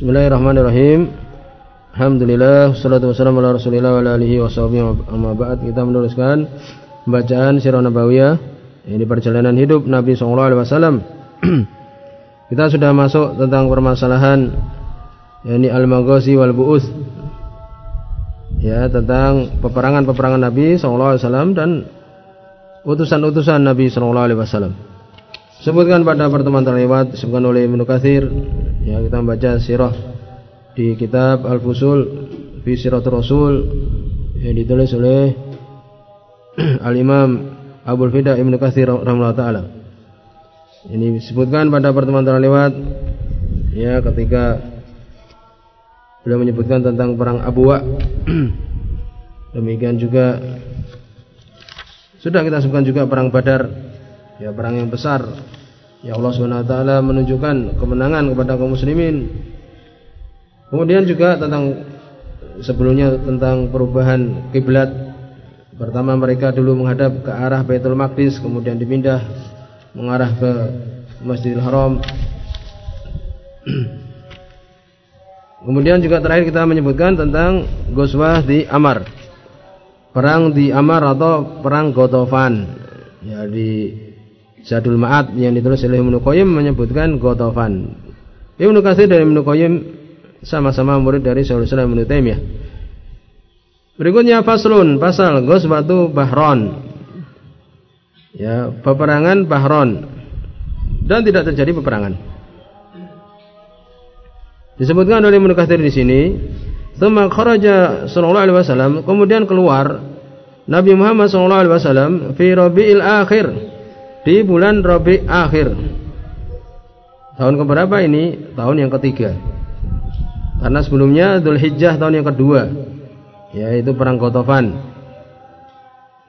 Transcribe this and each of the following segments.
Bismillahirrahmanirrahim. Alhamdulillah Salatu wassalamu ala rasulillah wa ala alihi wa sahbihi amma ba'd Kita meneruskan Bacaan Sirah Nabawiyah Ini perjalanan hidup Nabi SAW Kita sudah masuk tentang permasalahan yakni al-maghazi wal bu'us ya tentang peperangan-peperangan Nabi SAW dan utusan-utusan Nabi SAW. Sebutkan pada pertemuan terlewat disebutkan oleh Ibnu Katsir ya kita membaca sirah di kitab Al-Fusul fi Siratul Rasul yang ditulis oleh Al-Imam Abu Fida Ibnu Katsir rahimahullah taala. Ini disebutkan pada pertemuan terlewat ya ketika beliau menyebutkan tentang perang Abuwa. Demikian juga sudah kita sebutkan juga perang Badar ya perang yang besar. Ya Allah Subhanahu wa taala menunjukkan kemenangan kepada kaum muslimin. Kemudian juga tentang sebelumnya tentang perubahan kiblat. Pertama mereka dulu menghadap ke arah Baitul Maqdis kemudian dipindah mengarah ke Masjidil Haram. Kemudian juga terakhir kita menyebutkan tentang Goswah di Amar. Perang di Amar atau perang Gotofan. Ya di Zadul Ma'ad yang ditulis oleh Ibnu Qayyim menyebutkan Gotofan. Ibnu Katsir dan Ibnu Qayyim sama-sama murid dari Syaikhul Islam Ibnu Taimiyah. Berikutnya faslun, pasal Ghazwatu Bahron. Ya, peperangan Bahron. Dan tidak terjadi peperangan. Disebutkan oleh Ibnu Katsir di sini, "Tsumma kharaja sallallahu alaihi wasallam", kemudian keluar Nabi Muhammad sallallahu alaihi wasallam fi Rabiul Akhir di bulan Rabi akhir. Tahun keberapa ini? Tahun yang ketiga. Karena sebelumnya Dhul Hijjah tahun yang kedua, yaitu perang Gotofan.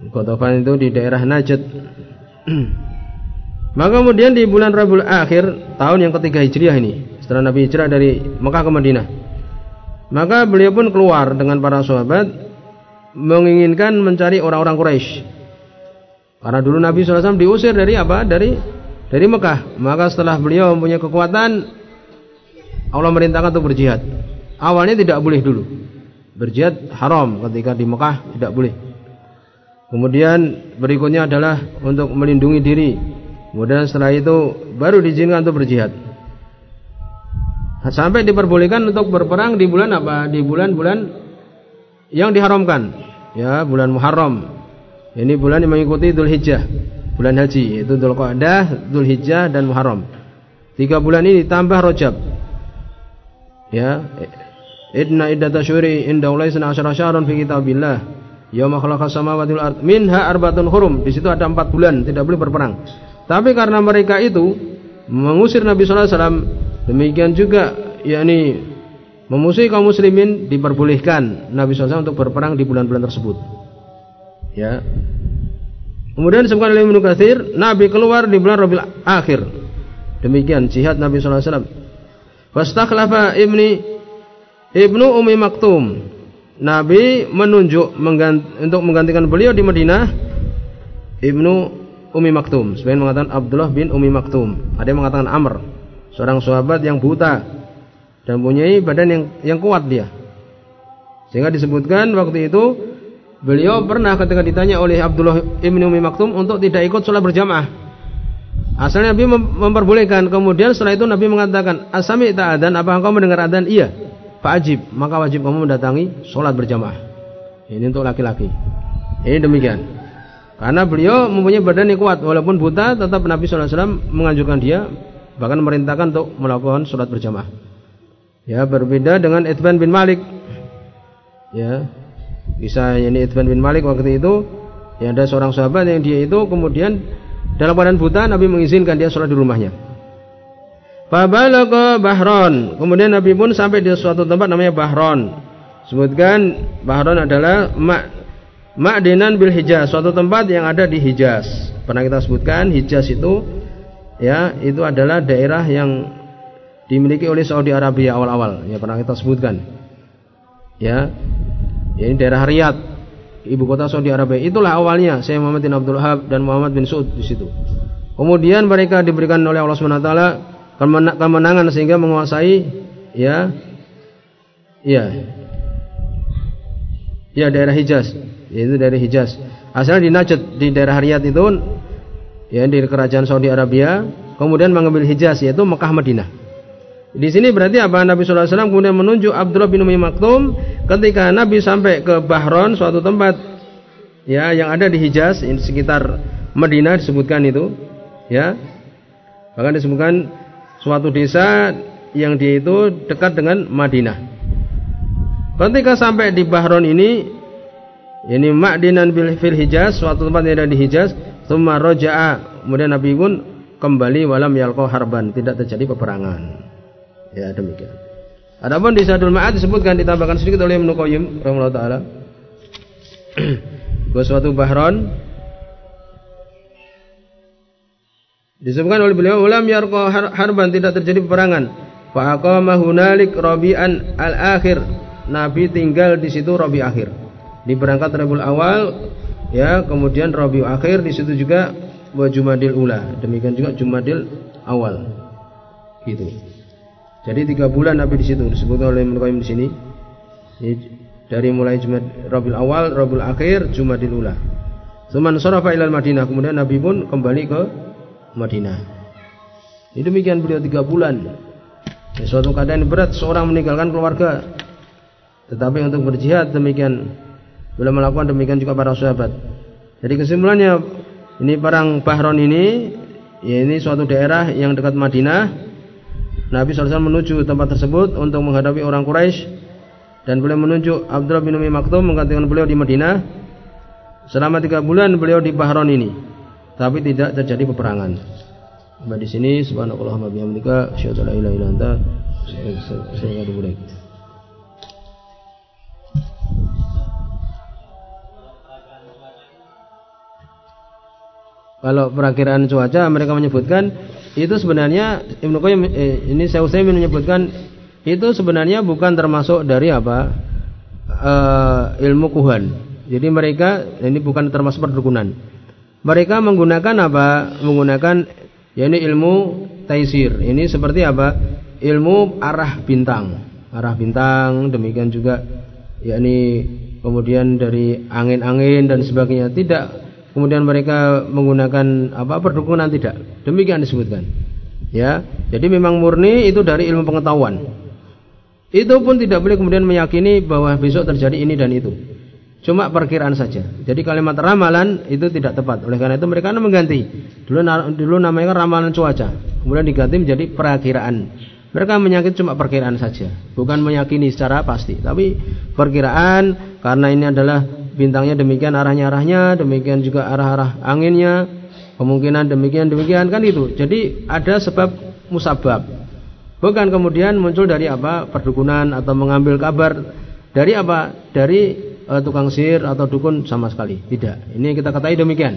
Gotofan itu di daerah Najd. Maka kemudian di bulan Rabiul Akhir tahun yang ketiga Hijriah ini, setelah Nabi hijrah dari Mekah ke Madinah. Maka beliau pun keluar dengan para sahabat menginginkan mencari orang-orang Quraisy karena dulu Nabi SAW diusir dari apa? Dari dari Mekah. Maka setelah beliau mempunyai kekuatan, Allah merintahkan untuk berjihad. Awalnya tidak boleh dulu. Berjihad haram ketika di Mekah tidak boleh. Kemudian berikutnya adalah untuk melindungi diri. Kemudian setelah itu baru diizinkan untuk berjihad. Sampai diperbolehkan untuk berperang di bulan apa? Di bulan-bulan yang diharamkan. Ya, bulan Muharram, ini bulan yang mengikuti Dhul Hijjah Bulan haji Itu Dhul Qa'dah, Dhul Hijjah dan Muharram Tiga bulan ini tambah Rojab Ya Idna iddata syuri inda ulaisna asyara syahrun fi kitabillah Yawma khalaqa samawati wal ard minha arbatun hurum. Di situ ada empat bulan tidak boleh berperang. Tapi karena mereka itu mengusir Nabi sallallahu alaihi demikian juga yakni memusuhi kaum muslimin diperbolehkan Nabi SAW untuk berperang di bulan-bulan tersebut. Ya. Kemudian disebutkan oleh Ibnu Katsir, Nabi keluar di bulan Rabiul Akhir. Demikian jihad Nabi sallallahu alaihi wasallam. Fastakhlafa ibni Ibnu Umi Maktum. Nabi menunjuk mengganti, untuk menggantikan beliau di Madinah Ibnu Umi Maktum. Sebagian mengatakan Abdullah bin Umi Maktum. Ada yang mengatakan Amr, seorang sahabat yang buta dan mempunyai badan yang yang kuat dia. Sehingga disebutkan waktu itu Beliau pernah ketika ditanya oleh Abdullah ibn Umi Maktum untuk tidak ikut sholat berjamaah. Asalnya Nabi memperbolehkan. Kemudian setelah itu Nabi mengatakan, Asami ta'adan, apa engkau mendengar adan? Iya. Fa'ajib, maka wajib kamu mendatangi sholat berjamaah. Ini untuk laki-laki. Ini demikian. Karena beliau mempunyai badan yang kuat, walaupun buta, tetap Nabi SAW menganjurkan dia, bahkan memerintahkan untuk melakukan sholat berjamaah. Ya, berbeda dengan Itban bin Malik. Ya, bisa ini Itban bin Malik waktu itu ya ada seorang sahabat yang dia itu kemudian dalam keadaan buta Nabi mengizinkan dia sholat di rumahnya. Fabalagha Bahron. Kemudian Nabi pun sampai di suatu tempat namanya Bahron. Sebutkan Bahron adalah mak Ma'dinan bil Hijaz, suatu tempat yang ada di Hijaz. Pernah kita sebutkan Hijaz itu ya, itu adalah daerah yang dimiliki oleh Saudi Arabia awal-awal. Ya pernah kita sebutkan. Ya, ini daerah Riyadh, ibu kota Saudi Arabia. Itulah awalnya saya Muhammad bin Abdul Wahab dan Muhammad bin Saud di situ. Kemudian mereka diberikan oleh Allah Subhanahu wa taala kemenangan sehingga menguasai ya ya ya daerah Hijaz yaitu dari Hijaz asalnya di Najd di daerah Riyadh itu ya di kerajaan Saudi Arabia kemudian mengambil Hijaz yaitu Mekah Madinah di sini berarti apa Nabi Wasallam kemudian menunjuk Abdullah bin Umi Maktum ketika Nabi sampai ke Bahron suatu tempat ya yang ada di Hijaz di sekitar Madinah disebutkan itu ya bahkan disebutkan suatu desa yang dia itu dekat dengan Madinah. Ketika sampai di Bahron ini, ini Ma'dinan fil Hijaz, suatu tempat yang ada di Hijaz, tsumma raja'a. Kemudian Nabi pun kembali walam yalqa harban, tidak terjadi peperangan. Ya, demikian. Adapun di Sadul Ma'ad disebutkan ditambahkan sedikit oleh Ibnu Qayyim rahimahullah taala. Suatu Bahron Disebutkan oleh beliau ulam yarqa harban tidak terjadi peperangan. Fa aqama hunalik rabi'an al-akhir. Nabi tinggal di situ Rabi akhir. Di berangkat Rabiul awal ya, kemudian Rabi akhir di situ juga wa Jumadil ula. Demikian juga Jumadil awal. Gitu. Jadi tiga bulan Nabi di situ disebutkan oleh Ibnu di sini. Dari mulai Jumad Rabiul awal, Rabiul akhir, Jumadil ula. Suman sarafa ilal Madinah. Kemudian Nabi pun kembali ke Madinah. Ini demikian beliau tiga bulan. Ya, suatu keadaan berat seorang meninggalkan keluarga. Tetapi untuk berjihad demikian beliau melakukan demikian juga para sahabat. Jadi kesimpulannya ini perang Bahron ini ya ini suatu daerah yang dekat Madinah. Nabi SAW menuju tempat tersebut untuk menghadapi orang Quraisy dan beliau menunjuk Abdullah bin Umi Maktum menggantikan beliau di Madinah. Selama tiga bulan beliau di Bahron ini tapi tidak terjadi peperangan. Sampai di sini subhanallah wa bihamdika asyhadu an la ilaha illa anta Kalau perakiraan cuaca mereka menyebutkan itu sebenarnya Ibnu Qayyim eh, ini saya Utsaimin menyebutkan itu sebenarnya bukan termasuk dari apa uh, ilmu kuhan. Jadi mereka ini bukan termasuk perdukunan mereka menggunakan apa? Menggunakan ya ini ilmu taisir. Ini seperti apa? Ilmu arah bintang. Arah bintang demikian juga yakni kemudian dari angin-angin dan sebagainya. Tidak kemudian mereka menggunakan apa perdukunan tidak. Demikian disebutkan. Ya. Jadi memang murni itu dari ilmu pengetahuan. Itu pun tidak boleh kemudian meyakini bahwa besok terjadi ini dan itu. Cuma perkiraan saja. Jadi kalimat ramalan itu tidak tepat. Oleh karena itu mereka mengganti. Dulu dulu namanya ramalan cuaca. Kemudian diganti menjadi perakiraan. Mereka menyakit cuma perkiraan saja, bukan meyakini secara pasti, tapi perkiraan karena ini adalah bintangnya demikian arahnya arahnya, demikian juga arah-arah anginnya, kemungkinan demikian demikian kan itu. Jadi ada sebab musabab. Bukan kemudian muncul dari apa? perdukunan atau mengambil kabar dari apa? Dari uh, tukang sihir atau dukun sama sekali. Tidak. Ini kita katakan demikian.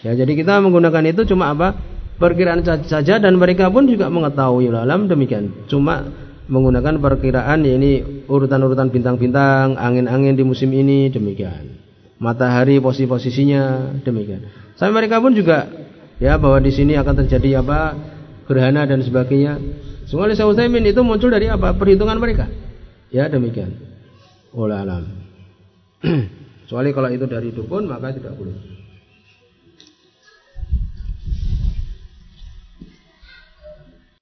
Ya, jadi kita menggunakan itu cuma apa? Perkiraan saja dan mereka pun juga mengetahui alam demikian. Cuma menggunakan perkiraan ya ini urutan-urutan bintang-bintang, angin-angin di musim ini demikian. Matahari posisi-posisinya demikian. Sampai mereka pun juga ya bahwa di sini akan terjadi apa? gerhana dan sebagainya. Semua oleh Utsaimin itu muncul dari apa? Perhitungan mereka. Ya demikian. Oleh alam. Kecuali kalau itu dari dukun maka tidak boleh.